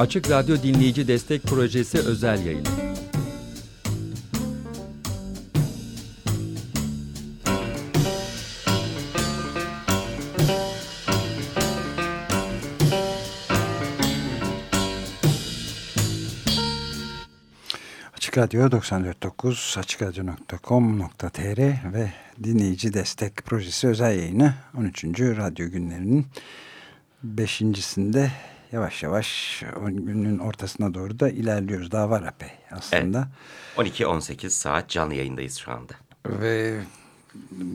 Açık Radyo Dinleyici Destek Projesi özel yayını. Açık Radyo 94.9 açıkradyo.com.tr ve dinleyici destek projesi özel yayını 13. Radyo günlerinin beşincisinde yavaş yavaş günün ortasına doğru da ilerliyoruz. Daha var epey aslında. Evet. 12-18 saat canlı yayındayız şu anda. Ve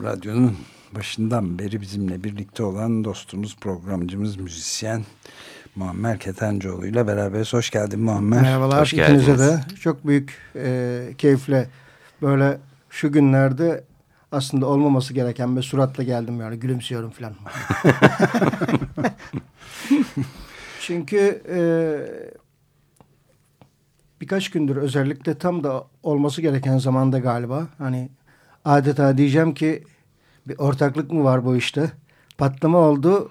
radyonun başından beri bizimle birlikte olan dostumuz, programcımız, müzisyen Muammer Ketencoğlu ile beraberiz. Hoş geldin Muammer. Merhabalar Hoş ikinize de. Çok büyük e, keyifle böyle şu günlerde aslında olmaması gereken bir suratla geldim yani gülümsüyorum falan. Çünkü e, birkaç gündür özellikle tam da olması gereken zamanda galiba hani adeta diyeceğim ki bir ortaklık mı var bu işte? Patlama oldu.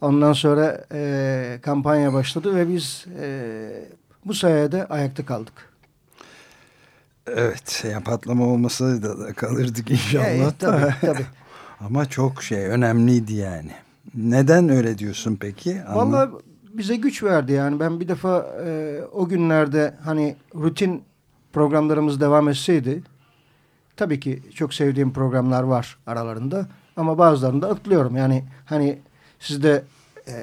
Ondan sonra e, kampanya başladı ve biz e, bu sayede ayakta kaldık. Evet, ya patlama olmasaydı da, da kalırdık inşallah. Evet, tabii, tabii. Ama çok şey önemliydi yani. Neden öyle diyorsun peki? Anla... Bize güç verdi yani. Ben bir defa e, o günlerde hani rutin programlarımız devam etseydi tabii ki çok sevdiğim programlar var aralarında ama bazılarını da atlıyorum. Yani hani siz de e,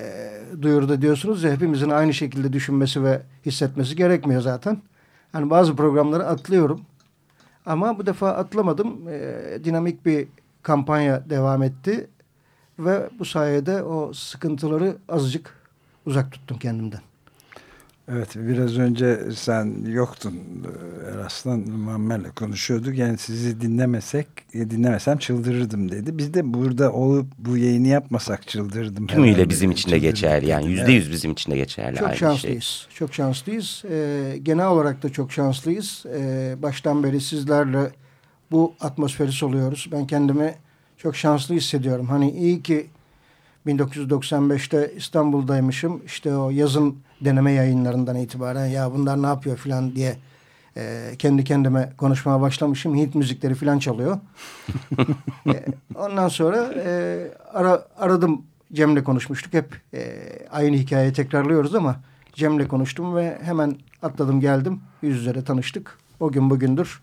duyuruda diyorsunuz ya hepimizin aynı şekilde düşünmesi ve hissetmesi gerekmiyor zaten. Hani bazı programları atlıyorum. Ama bu defa atlamadım. E, dinamik bir kampanya devam etti. Ve bu sayede o sıkıntıları azıcık uzak tuttum kendimden. Evet biraz önce sen yoktun Eraslan Muammer'le konuşuyorduk. Yani sizi dinlemesek dinlemesem çıldırırdım dedi. Biz de burada olup bu yayını yapmasak çıldırırdım. Tümüyle bizim için de geçerli yani yüzde yüz bizim için de geçerli. Çok aynı şanslıyız. Şey. Çok şanslıyız. Ee, genel olarak da çok şanslıyız. Ee, baştan beri sizlerle bu atmosferi soluyoruz. Ben kendimi çok şanslı hissediyorum. Hani iyi ki 1995'te İstanbul'daymışım. İşte o yazın deneme yayınlarından itibaren ya bunlar ne yapıyor falan diye e, kendi kendime konuşmaya başlamışım. Hint müzikleri falan çalıyor. e, ondan sonra e, ara, aradım Cem'le konuşmuştuk. Hep e, aynı hikayeyi tekrarlıyoruz ama Cem'le konuştum ve hemen atladım geldim. Yüz üzere tanıştık. O gün bugündür.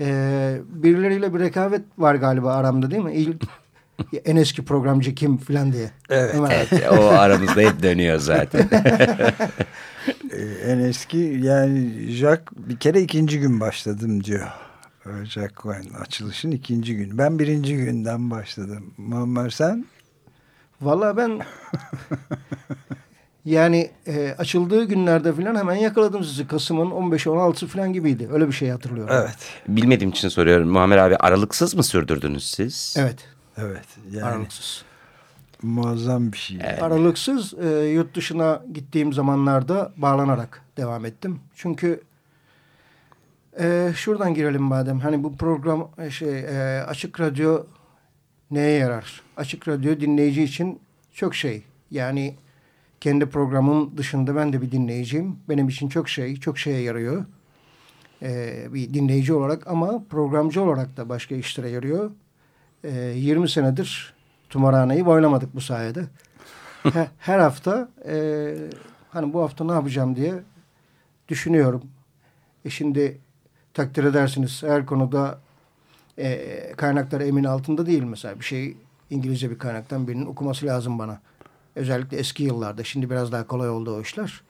E, birileriyle bir rekabet var galiba aramda değil mi? İlk en eski programcı kim falan diye. Evet. evet o aramızda hep dönüyor zaten. en eski yani Jack bir kere ikinci gün başladım diyor. Jack Cohen açılışın ikinci gün. Ben birinci günden başladım. Muammer sen? Valla ben yani e, açıldığı günlerde falan hemen yakaladım sizi. Kasım'ın 15-16'sı falan gibiydi. Öyle bir şey hatırlıyorum. Evet. Bilmediğim için soruyorum. Muammer abi aralıksız mı sürdürdünüz siz? Evet. Evet. Yani Aralıksız. Muazzam bir şey. Evet. Aralıksız e, yurt dışına gittiğim zamanlarda bağlanarak devam ettim. Çünkü e, şuradan girelim madem. Hani bu program şey e, açık radyo neye yarar? Açık radyo dinleyici için çok şey. Yani kendi programım dışında ben de bir dinleyiciyim. Benim için çok şey, çok şeye yarıyor. E, bir dinleyici olarak ama programcı olarak da başka işlere yarıyor. E, 20 senedir tımarhaneyi boylamadık bu sayede. her, her hafta e, hani bu hafta ne yapacağım diye düşünüyorum. E şimdi takdir edersiniz her konuda e, kaynaklar emin altında değil mesela. Bir şey İngilizce bir kaynaktan birinin okuması lazım bana. Özellikle eski yıllarda. Şimdi biraz daha kolay oldu o işler.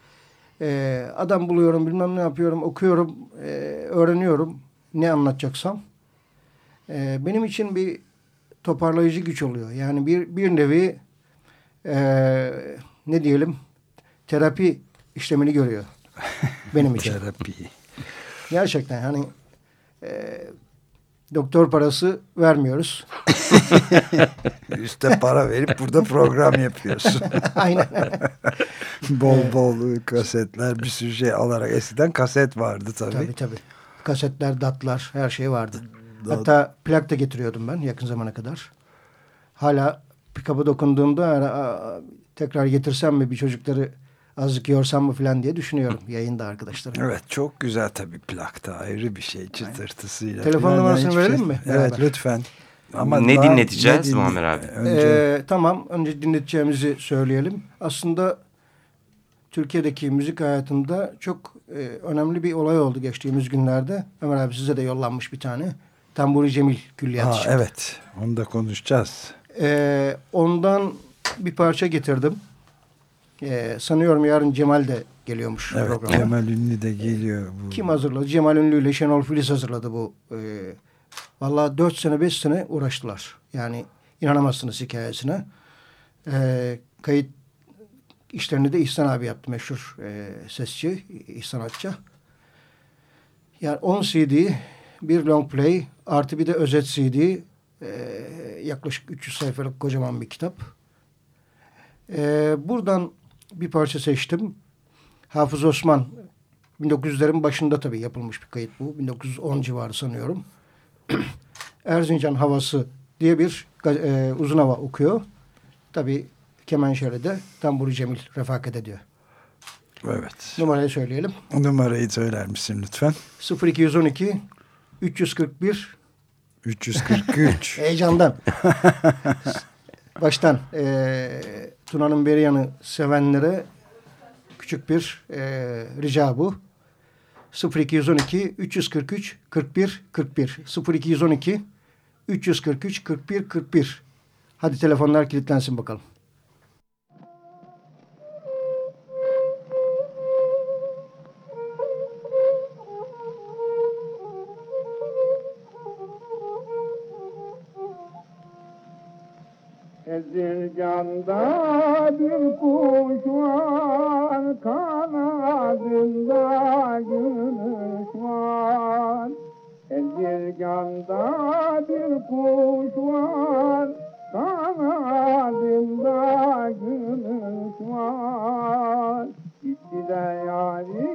E, adam buluyorum bilmem ne yapıyorum okuyorum e, öğreniyorum ne anlatacaksam. E, benim için bir toparlayıcı güç oluyor. Yani bir, bir nevi e, ne diyelim terapi işlemini görüyor benim için. terapi. Gerçekten hani e, doktor parası vermiyoruz. Üste para verip burada program yapıyorsun. Aynen. bol bol kasetler bir sürü şey alarak eskiden kaset vardı tabii. Tabii tabii. Kasetler, datlar her şey vardı. Hatta plak da getiriyordum ben yakın zamana kadar. Hala pick-up'a dokunduğumda tekrar getirsem mi bir çocukları azıcık yorsam mı falan diye düşünüyorum yayında arkadaşlarım. Evet çok güzel tabii plakta ayrı bir şey çıtırtısıyla. Telefon numarasını verelim şey- mi? Evet Beraber. lütfen. Ne daha- dinleteceğiz dinle- Muammer abi? Önce, Ee, tamam önce dinleteceğimizi söyleyelim. Aslında Türkiye'deki müzik hayatında çok e, önemli bir olay oldu geçtiğimiz günlerde. Ömer abi size de yollanmış bir tane. Tamburi Cemil Külliyatı. ha, evet onu da konuşacağız. Ee, ondan bir parça getirdim. Ee, sanıyorum yarın Cemal de geliyormuş Evet programa. Kemal Ünlü de geliyor. Bu. Kim hazırladı? Cemal Ünlü ile Şenol Filiz hazırladı bu. Ee, Valla 4 sene 5 sene uğraştılar. Yani inanamazsınız hikayesine. Ee, kayıt işlerini de İhsan abi yaptı meşhur e, sesçi, İhsan Atça. Yani 10 CD, bir long play, artı bir de özet CD, e, yaklaşık 300 sayfalık kocaman bir kitap. E, buradan bir parça seçtim. Hafız Osman 1900'lerin başında tabii yapılmış bir kayıt bu. 1910 civarı sanıyorum. Erzincan Havası diye bir e, uzun hava okuyor. Tabii kemençeyle de Tamburi Cemil refakat ediyor. Evet. Numarayı söyleyelim. Numarayı söyler misin lütfen? 0212 341 343. heyecandan. Baştan e, Tuna'nın Beriyan'ı sevenlere küçük bir e, rica bu. 0212 343 41 41 0212 343 41 41 Hadi telefonlar kilitlensin bakalım. Ezirganda bir kuş var, kanadında gümüş var. Ezirganda bir kuş var, kanadında gümüş var. Gitti de yarim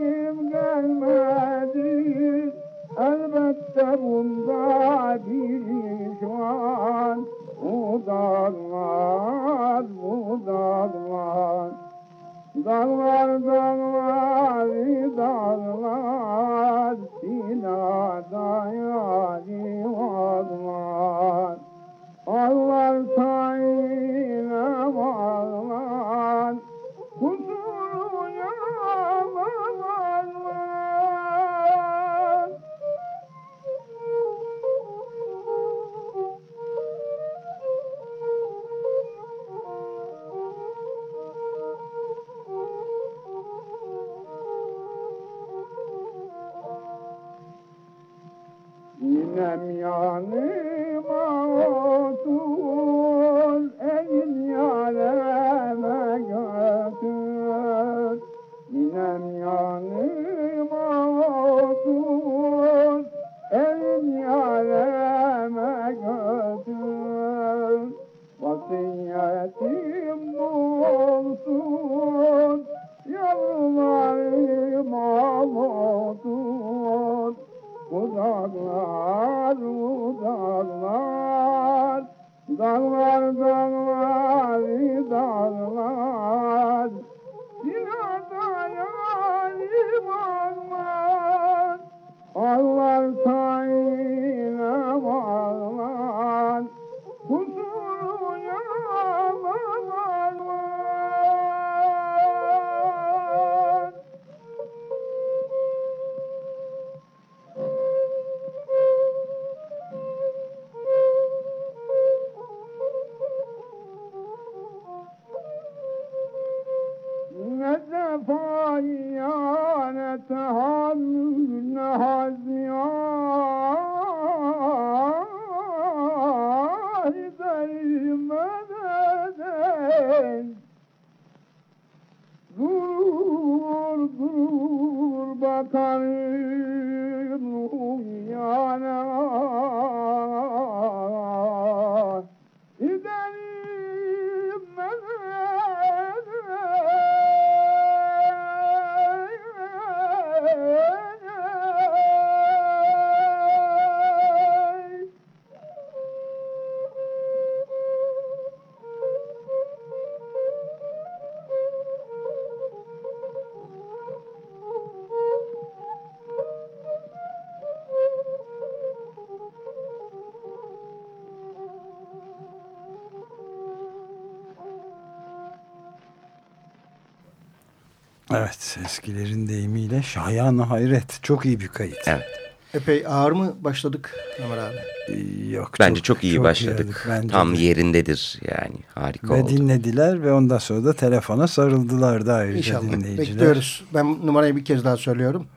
eskilerin deyimiyle şayanı hayret. Çok iyi bir kayıt. Evet. Epey ağır mı başladık Ömer abi? Ee, Yok, Bence çok, iyi başladık. iyiydik, bence Tam de. yerindedir yani. Harika Ve oldu. dinlediler ve ondan sonra da telefona sarıldılar da ayrıca İnşallah. dinleyiciler. Bekliyoruz. Ben numarayı bir kez daha söylüyorum.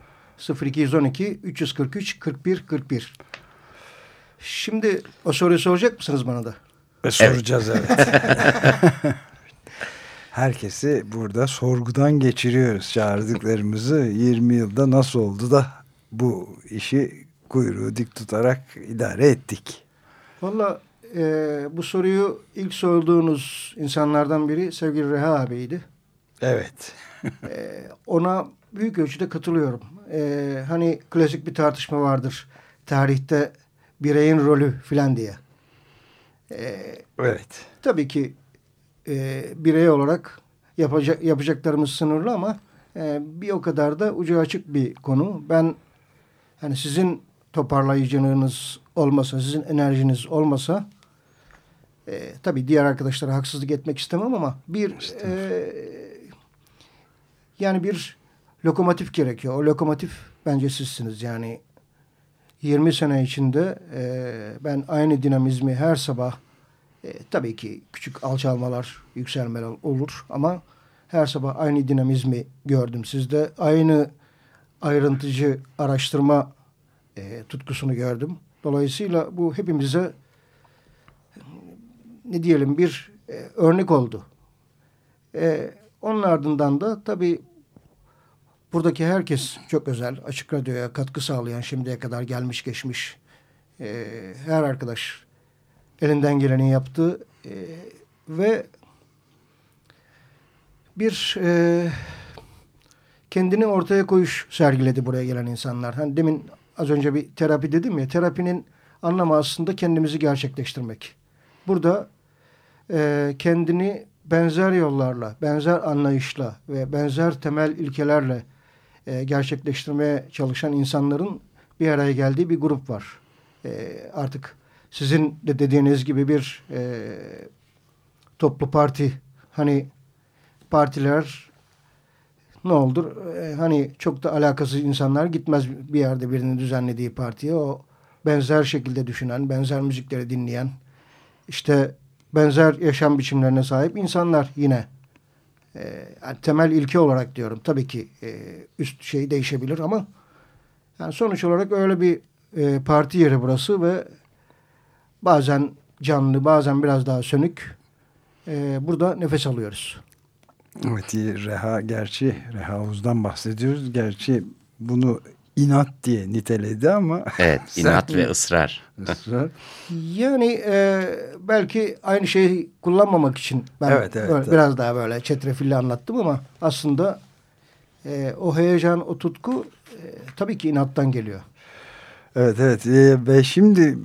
0212 343 41 41. Şimdi o soruyu soracak mısınız bana da? Ve soracağız evet. Herkesi burada sorgudan geçiriyoruz çağırdıklarımızı. 20 yılda nasıl oldu da bu işi kuyruğu dik tutarak idare ettik. Valla e, bu soruyu ilk sorduğunuz insanlardan biri sevgili Reha abiydi. Evet. E, ona büyük ölçüde katılıyorum. E, hani klasik bir tartışma vardır. Tarihte bireyin rolü filan diye. E, Evet. tabii ki e, birey olarak yapacak, yapacaklarımız sınırlı ama e, bir o kadar da ucu açık bir konu. Ben hani sizin toparlayıcılığınız olmasa, sizin enerjiniz olmasa e, tabii diğer arkadaşlara haksızlık etmek istemem ama bir e, yani bir lokomotif gerekiyor. O lokomotif bence sizsiniz. Yani 20 sene içinde e, ben aynı dinamizmi her sabah e, tabii ki küçük alçalmalar, yükselmeler olur ama her sabah aynı dinamizmi gördüm sizde. Aynı ayrıntıcı araştırma e, tutkusunu gördüm. Dolayısıyla bu hepimize ne diyelim bir e, örnek oldu. E, onun ardından da tabii buradaki herkes çok özel. Açık Radyo'ya katkı sağlayan şimdiye kadar gelmiş geçmiş e, her arkadaş elinden geleni yaptı e, ve bir e, kendini ortaya koyuş sergiledi buraya gelen insanlar. Hani demin az önce bir terapi dedim ya terapinin anlamı aslında kendimizi gerçekleştirmek. Burada e, kendini benzer yollarla, benzer anlayışla ve benzer temel ilkelerle e, gerçekleştirmeye çalışan insanların bir araya geldiği bir grup var. E, artık sizin de dediğiniz gibi bir e, toplu parti hani partiler ne olur e, hani çok da alakasız insanlar gitmez bir yerde birinin düzenlediği partiye. O benzer şekilde düşünen benzer müzikleri dinleyen işte benzer yaşam biçimlerine sahip insanlar yine. E, temel ilke olarak diyorum tabii ki e, üst şey değişebilir ama yani sonuç olarak öyle bir e, parti yeri burası ve bazen canlı bazen biraz daha sönük e, burada nefes alıyoruz. Evet Reha gerçi Reha Uz'dan bahsediyoruz. Gerçi bunu inat diye niteledi ama Evet inat ve ısrar. ısrar. Yani e, belki aynı şeyi kullanmamak için ben Evet, evet, böyle tabii. biraz daha böyle çetrefilli anlattım ama aslında e, o heyecan, o tutku e, tabii ki inattan geliyor. Evet evet Ee, ve şimdi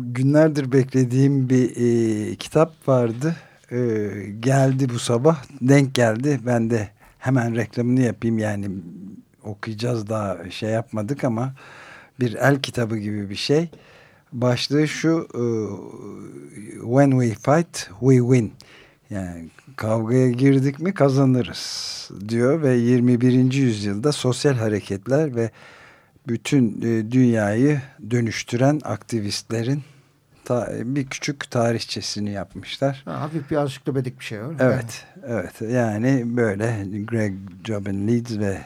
günlerdir beklediğim bir e, kitap vardı. Ee, geldi bu sabah denk geldi. Ben de hemen reklamını yapayım yani okuyacağız daha şey yapmadık ama bir el kitabı gibi bir şey. Başlığı şu e, When we fight we win. Yani kavgaya girdik mi kazanırız diyor ve 21. yüzyılda sosyal hareketler ve bütün e, dünyayı dönüştüren aktivistlerin ta, bir küçük tarihçesini yapmışlar. Ha, hafif bir ansiklopedik bir şey. mi? Evet, evet. Yani böyle Greg Jobin Leeds ve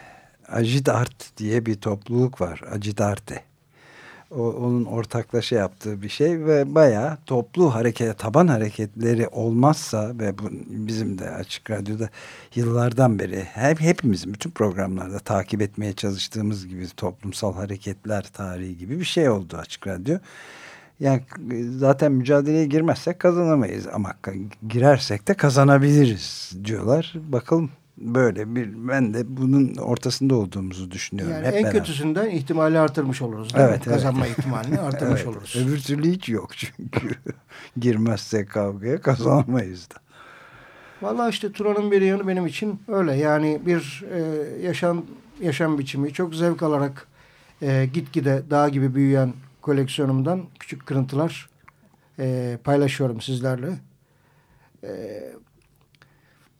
Agit Art diye bir topluluk var. Agit Arte. O, onun ortaklaşa yaptığı bir şey ve bayağı toplu hareket, taban hareketleri olmazsa ve bu bizim de Açık Radyo'da yıllardan beri hep hepimizin bütün programlarda takip etmeye çalıştığımız gibi toplumsal hareketler tarihi gibi bir şey oldu Açık Radyo. Yani zaten mücadeleye girmezsek kazanamayız ama girersek de kazanabiliriz diyorlar. Bakalım böyle bir ben de bunun ortasında olduğumuzu düşünüyorum. Yani Hep en beraber. kötüsünden ihtimali artırmış oluruz. değil mi? Evet, evet. Kazanma ihtimalini artırmış Evet, oluruz. Öbür türlü hiç yok çünkü girmezsek kavgaya kazanamayız da. Vallahi işte Turan'ın bir yanı benim için öyle. Yani bir e, yaşam yaşam biçimi çok zevk alarak e, gitgide dağ gibi büyüyen koleksiyonumdan küçük kırıntılar e, paylaşıyorum sizlerle. E,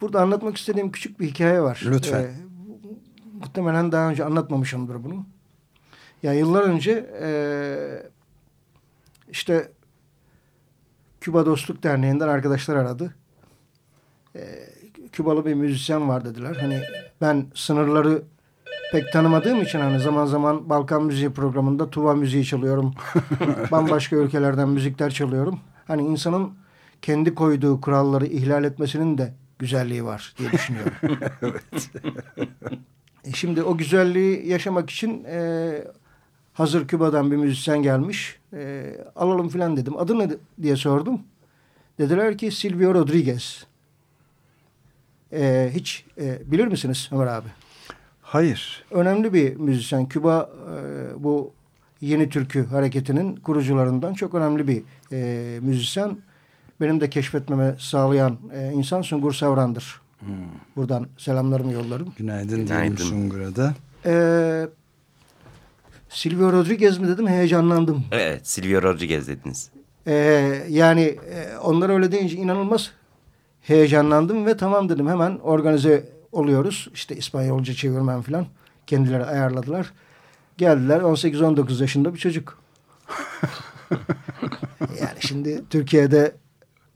burada anlatmak istediğim küçük bir hikaye var. Lütfen. E, muhtemelen daha önce anlatmamışımdır bunu. Ya yıllar önce e, işte Küba Dostluk Derneği'nden arkadaşlar aradı. E, Kübalı bir müzisyen var dediler. Hani ben sınırları pek tanımadığım için hani zaman zaman Balkan müziği programında Tuva müziği çalıyorum. Bambaşka ülkelerden müzikler çalıyorum. Hani insanın kendi koyduğu kuralları ihlal etmesinin de güzelliği var diye düşünüyorum. E şimdi o güzelliği yaşamak için e, hazır Küba'dan bir müzisyen gelmiş. E, alalım filan dedim. Adı ne diye sordum. Dediler ki Silvio Rodriguez. E, hiç e, bilir misiniz Ömer abi? Hayır. Önemli bir müzisyen. Küba e, bu yeni türkü hareketinin kurucularından çok önemli bir e, müzisyen. Benim de keşfetmeme sağlayan e, insan Sungur Savran'dır. Hmm. Buradan selamlarımı yollarım. Günaydın, Günaydın. diyelim Sungur'a da. Ee, Silvio Rodriguez mi dedim heyecanlandım. Evet Silvio Rodriguez dediniz. Ee, yani e, onlar öyle deyince inanılmaz heyecanlandım ve tamam dedim hemen organize oluyoruz. İşte İspanyolca çevirmen falan kendileri ayarladılar. Geldiler 18-19 yaşında bir çocuk. yani şimdi Türkiye'de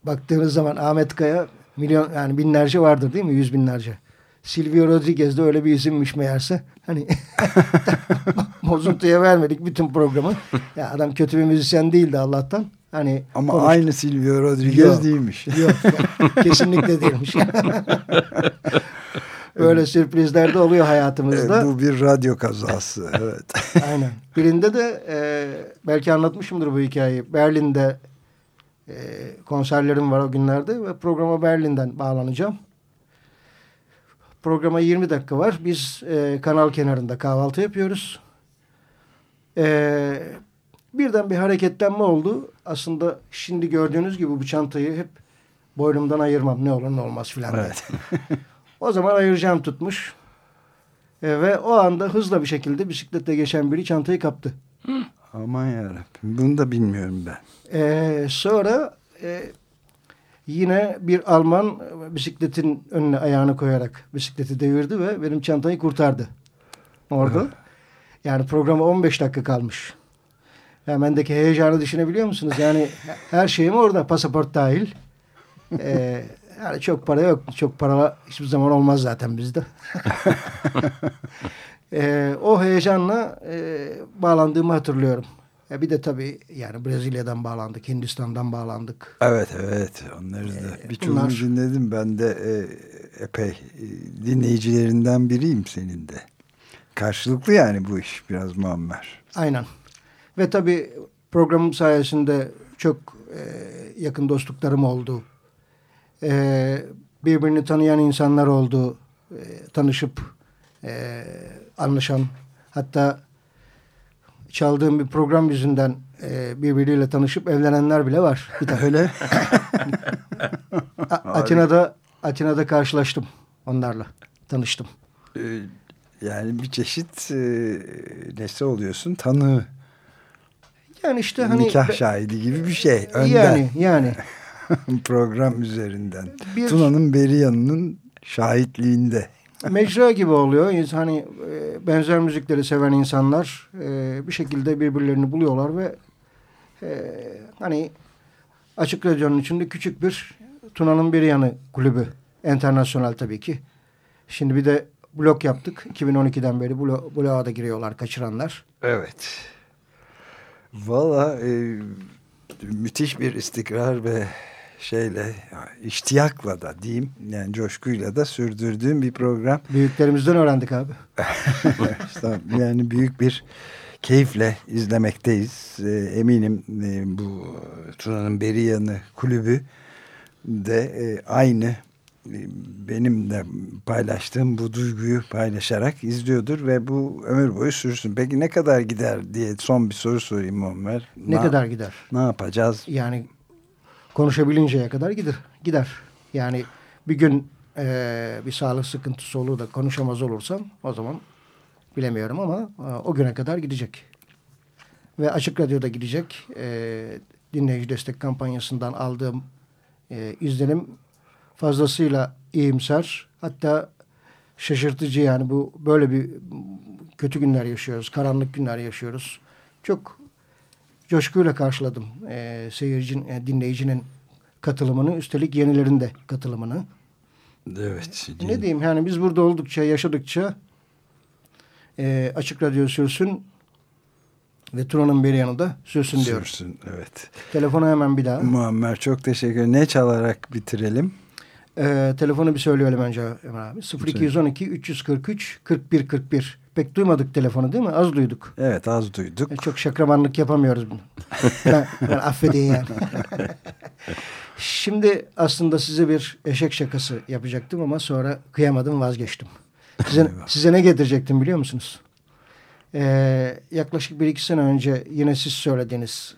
baktığınız zaman Ahmet Kaya milyon yani binlerce vardır değil mi? Yüz binlerce. Silvio Rodriguez de öyle bir isimmiş meğerse. Hani bozuntuya vermedik bütün programı. Ya adam kötü bir müzisyen değildi Allah'tan. Hani Ama konuştu. aynı Silvio Rodriguez Yok. değilmiş. Yok kesinlikle değilmiş. Böyle sürprizler de oluyor hayatımızda. Evet, bu bir radyo kazası. Evet. Aynen. Birinde de e, belki anlatmışımdır bu hikayeyi. Berlin'de e, konserlerim var o günlerde ve programa Berlin'den bağlanacağım. Programa 20 dakika var. Biz e, kanal kenarında kahvaltı yapıyoruz. E, birden bir hareketlenme oldu. Aslında şimdi gördüğünüz gibi bu çantayı hep boynumdan ayırmam. Ne olur ne olmaz filan. evet. O zaman ayıracağım tutmuş. E, ve o anda hızla bir şekilde bisiklette geçen biri çantayı kaptı. Aman yarabbim. Bunu da bilmiyorum ben. E, sonra e, yine bir Alman bisikletin önüne ayağını koyarak bisikleti devirdi ve benim çantayı kurtardı. Orada. Yani programa 15 dakika kalmış. Yani bendeki heyecanı düşünebiliyor musunuz? Yani her şeyim orada. Pasaport dahil. E, yani çok para yok. Çok para hiçbir zaman olmaz zaten bizde. E, o heyecanla e, bağlandığımı hatırlıyorum. E, bir de tabii yani Brezilya'dan bağlandık, Hindistan'dan bağlandık. Evet evet onları da birçoğunu bunlar- dinledim. Ben de e, epey e, dinleyicilerinden biriyim senin de. Karşılıklı yani bu iş biraz Muammer. Aynen. Ve tabii programım sayesinde çok e, yakın dostluklarım oldu. E, birbirini tanıyan insanlar oldu. E, tanışıp e, anlaşan. Hatta çaldığım bir program yüzünden e, birbiriyle tanışıp evlenenler bile var. Bir tane. Öyle. Atina'da Atina'da karşılaştım onlarla. Tanıştım. E, yani bir çeşit e, nesi oluyorsun? Tanığı. Yani işte hani nikah şahidi gibi bir şey. Önden. yani yani program üzerinden. Bir- Tuna'nın Beriyan'ın şahitliğinde. Mecra gibi oluyor. Hani e, benzer müzikleri seven insanlar e, bir şekilde birbirlerini buluyorlar ve e, hani Açık Radyo'nun içinde küçük bir Tuna'nın bir yanı kulübü. Enternasyonel tabii ki. Şimdi bir de blok yaptık. 2012'den beri blo bloğa da giriyorlar kaçıranlar. Evet. Valla e, müthiş bir istikrar ve şeyle iştiyakla da diyeyim yani coşkuyla da sürdürdüğüm bir program. Büyüklerimizden öğrendik abi. yani büyük bir keyifle izlemekteyiz. E, eminim e, bu Tuna'nın Beriyanı kulübü de e, aynı e, benim de paylaştığım bu duyguyu paylaşarak izliyordur ve bu ömür boyu sürsün. Peki ne kadar gider diye son bir soru sorayım Ömer. Ne kadar gider? Ne yapacağız? Yani konuşabilinceye kadar gider. Gider. Yani bir gün eee, bir sağlık sıkıntısı olur da konuşamaz olursam o zaman bilemiyorum ama e, o güne kadar gidecek. Ve Açık Radyo'da gidecek. Eee, dinleyici destek kampanyasından aldığım eee, izlenim fazlasıyla iyimser. Hatta şaşırtıcı yani bu böyle bir kötü günler yaşıyoruz. Karanlık günler yaşıyoruz. Çok coşkuyla karşıladım e, seyircinin, e, dinleyicinin katılımını. Üstelik yenilerin de katılımını. Evet. Ne diyeyim yani biz burada oldukça, yaşadıkça e, Açık Radyo sürsün ve Tuna'nın bir yanında sürsün diyoruz. Sürsün, evet. Telefonu hemen bir daha. Muammer çok teşekkür. Ne çalarak bitirelim? Ee, telefonu bir söyleyelim önce Ömer abi. 0212 343 41 41. Pek duymadık telefonu değil mi? Az duyduk. Evet az duyduk. E, çok şakramanlık yapamıyoruz bunu. ben, ben affedin yani. Şimdi aslında size bir eşek şakası yapacaktım ama sonra kıyamadım vazgeçtim. Size, size ne getirecektim biliyor musunuz? Ee, yaklaşık bir iki sene önce yine siz söylediğiniz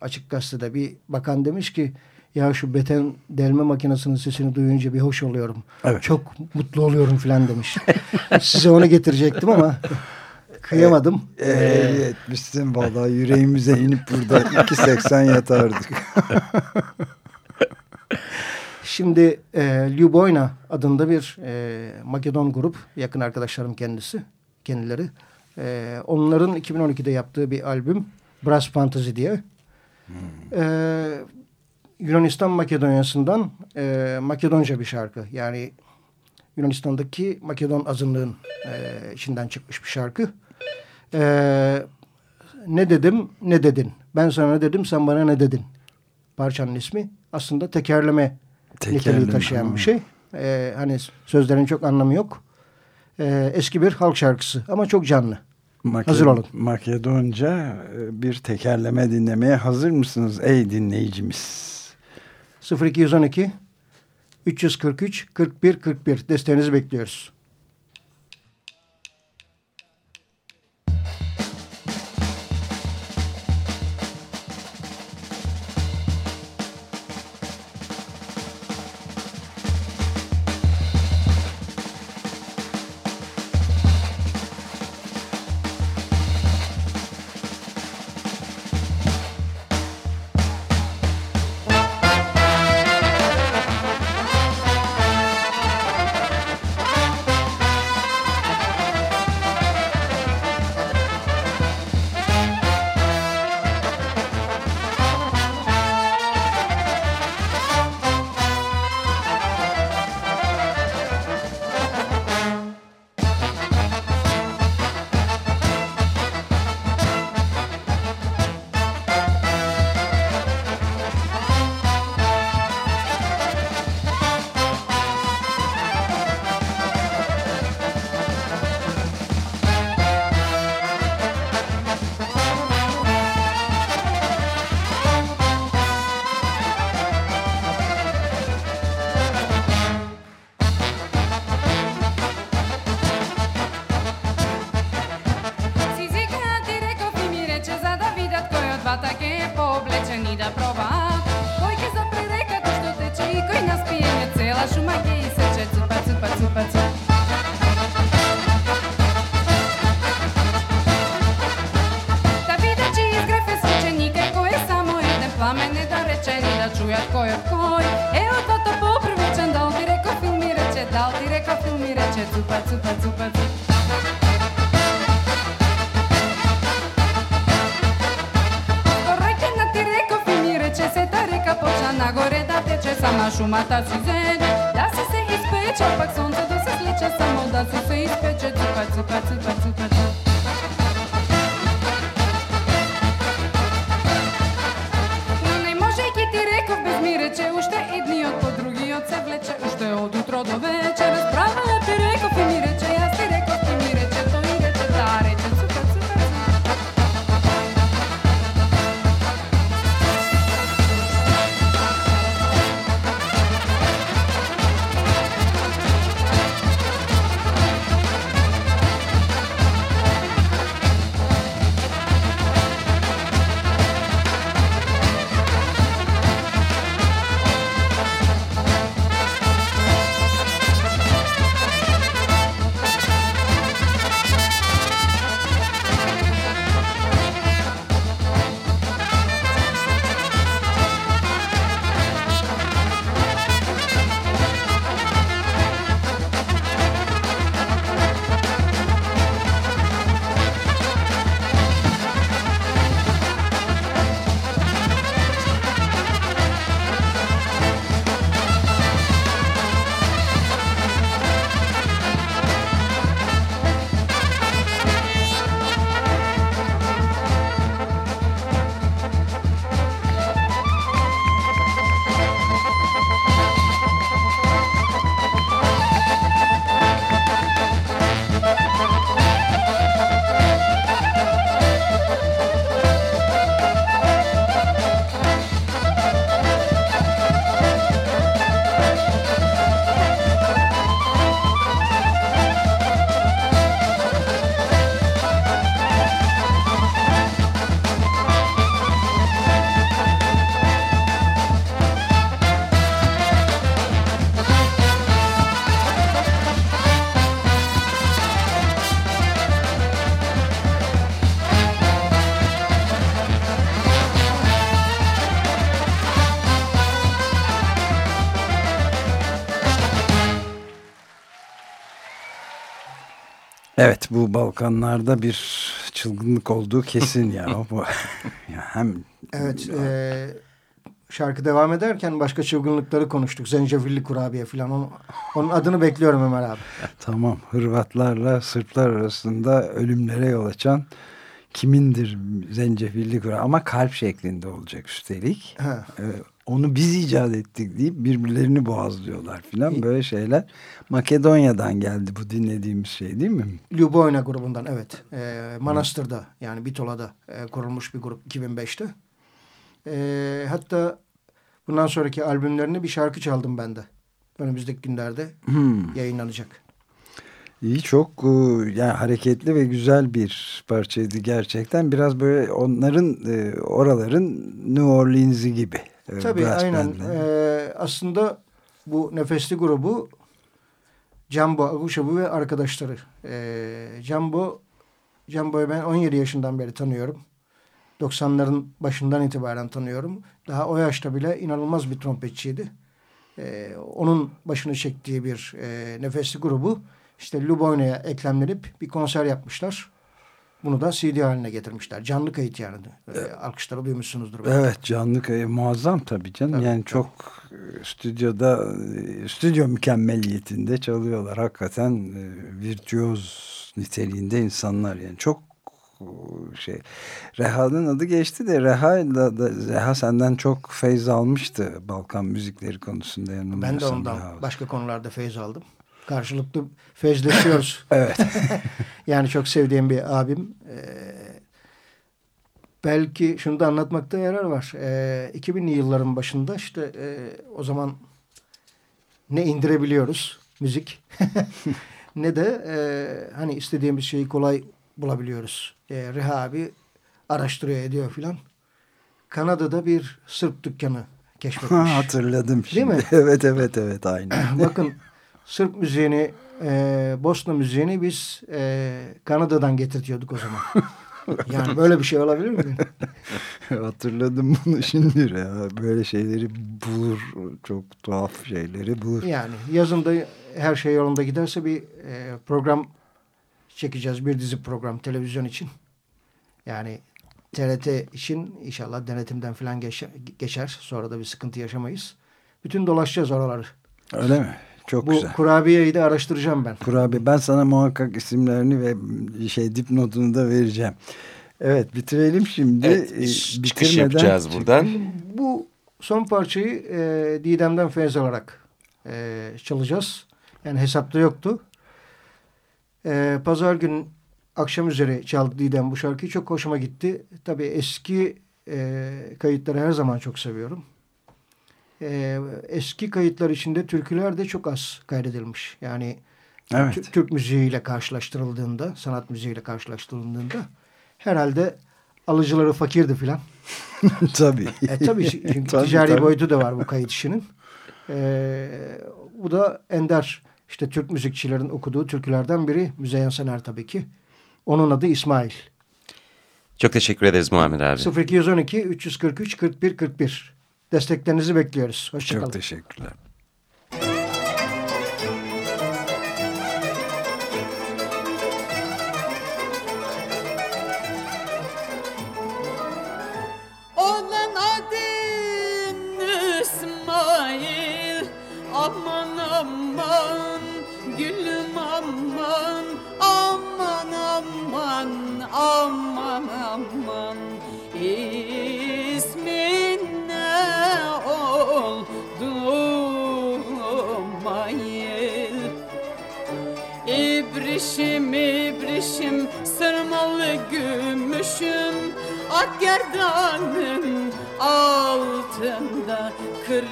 açık gazetede bir bakan demiş ki ya şu beten delme makinesinin sesini duyunca bir hoş oluyorum. Evet. Çok mutlu oluyorum filan demiş. Size onu getirecektim ama kıyamadım. Ee, etmişsin vallahi yüreğimize inip burada 2.80 yatardık. Şimdi e, Ljuboyna adında bir e, Makedon grup, yakın arkadaşlarım kendisi, kendileri. E, onların 2012'de yaptığı bir albüm Brass Fantasy diye. E, Yunanistan Makedonya'sından e, Makedonca bir şarkı. Yani Yunanistan'daki Makedon azınlığın e, içinden çıkmış bir şarkı. E, ne dedim, ne dedin? Ben sana ne dedim, sen bana ne dedin? Parçanın ismi aslında tekerleme, Tekerleme, niteliği taşıyan bir şey. E, hani sözlerin çok anlamı yok. E, eski bir halk şarkısı ama çok canlı. Make- Hazır olun. Makedonca e, bir tekerleme dinlemeye hazır mısınız ey dinleyicimiz? 0212 343 41 41 desteğinizi bekliyoruz. нашу матацу зель. Да си се изпече, пак слънце да се слича, само да си се изпече, цупа, цупа, цупа, цупа, цупа. Evet bu Balkanlarda bir çılgınlık olduğu kesin ya. Bu, ya hem Evet. E, şarkı devam ederken başka çılgınlıkları konuştuk. Zencefilli kurabiye falan. Onun, onun adını bekliyorum Ömer abi. tamam Hırvatlarla Sırplar arasında ölümlere yol açan kimindir zencefilli kurabiye ama kalp şeklinde olacak üstelik. Ha. Ee, onu biz icat ettik deyip birbirlerini boğazlıyorlar filan böyle şeyler. Makedonya'dan geldi bu dinlediğimiz şey değil mi? Ljuboyna grubundan evet. E, Manastır'da yani Bitola'da e, kurulmuş bir grup 2005'te. E, hatta bundan sonraki albümlerine bir şarkı çaldım ben de. Önümüzdeki günlerde Hmm. yayınlanacak. İyi çok e, yani hareketli ve güzel bir parçaydı gerçekten. Biraz böyle onların e, oraların New Orleans'i gibi. E, Tabii brass aynen. band'le. E, aslında bu nefesli grubu Cambo Aguşabu ve arkadaşları. E, Cambo Cambo'yu ben 17 yaşından beri tanıyorum. 90'ların başından itibaren tanıyorum. Daha o yaşta bile inanılmaz bir trompetçiydi. Ee, onun başını çektiği bir e, nefesli grubu işte Luboyna'ya eklemlenip bir konser yapmışlar. Bunu da CD haline getirmişler. Canlı kayıt yani. Ee, alkışları duymuşsunuzdur. belki. Evet canlı kayı muazzam tabii canım. Tabii, yani tabii. çok e, stüdyoda e, stüdyo mükemmeliyetinde çalıyorlar. Hakikaten e, virtüöz niteliğinde insanlar yani çok şey Reha'nın adı geçti de Reha'yla da Reha senden çok feyz almıştı Balkan müzikleri konusunda Ben de yanılmıyorsam ondan Reha. başka konularda feyz aldım. Karşılıklı feyzleşiyoruz. Evet. Yani çok sevdiğim bir abim. Ee, belki şunu da anlatmakta yarar var. Ee, 2000'li yılların başında işte e, o zaman ne indirebiliyoruz müzik ne de e, hani istediğimiz şeyi kolay bulabiliyoruz. E, Reha abi araştırıyor ediyor filan. Kanada'da bir Sırp dükkanı keşfetmiş. Hatırladım şimdi. mi? evet evet evet aynen. Bakın Sırp müziğini, e, Bosna müziğini biz e, Kanada'dan getirtiyorduk o zaman. Yani böyle bir şey olabilir mi? Hatırladım bunu şimdi ya. Böyle şeyleri bulur. Çok tuhaf şeyleri bulur. Yani yazında her şey yolunda giderse bir e, program çekeceğiz. Bir dizi program televizyon için. Yani TRT için inşallah denetimden falan geçer, geçer. Sonra da bir sıkıntı yaşamayız. Bütün dolaşacağız oraları. Öyle mi? Çok Bu güzel. kurabiyeyi de araştıracağım ben. Kurabiye. Ben sana muhakkak isimlerini ve şey dipnotunu da vereceğim. Evet bitirelim şimdi. Evet, Ee, çıkış yapacağız buradan. Bu son parçayı e, Didem'den feyz alarak e, çalacağız. Yani hesapta yoktu. E, Pazar gün akşam üzeri çaldı Didem bu şarkıyı. Çok hoşuma gitti. Tabii eski e, kayıtları her zaman çok seviyorum. E, eski kayıtlar içinde türküler de çok az kaydedilmiş. Yani Evet. Tü- Türk müziğiyle karşılaştırıldığında, sanat müziğiyle karşılaştırıldığında herhalde alıcıları fakirdi filan. tabii. E, tabii çünkü Tabii, ticari tabii. boyutu da var bu kayıt işinin. E, bu da ender işte Türk müzikçilerin okuduğu türkülerden biri Müzeyyen Sener tabii ki. Onun adı İsmail. Çok teşekkür ederiz Muammer abi. 0212 343 41 41. Desteklerinizi bekliyoruz. Hoşçakalın. Çok teşekkürler.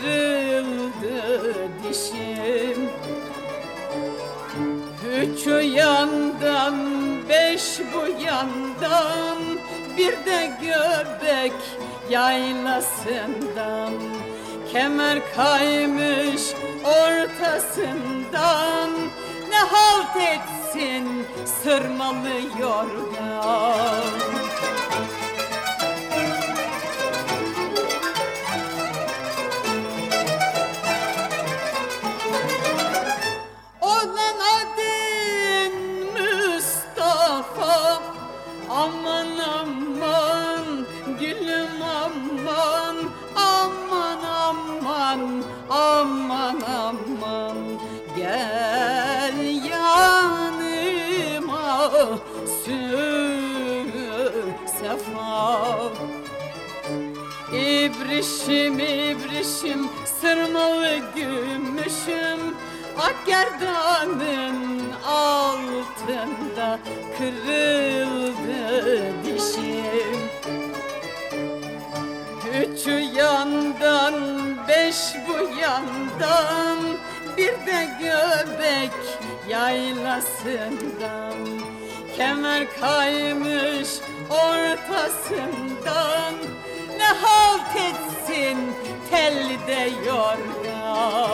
Kırıldı dişim. Üç yandan beş bu yandan. Bir de göbek yaylasından Kemer kaymış ortasından. Ne halt etsin sırmalı yorgan yaylasından Kemer kaymış ortasından. Ne halt etsin telde yorgan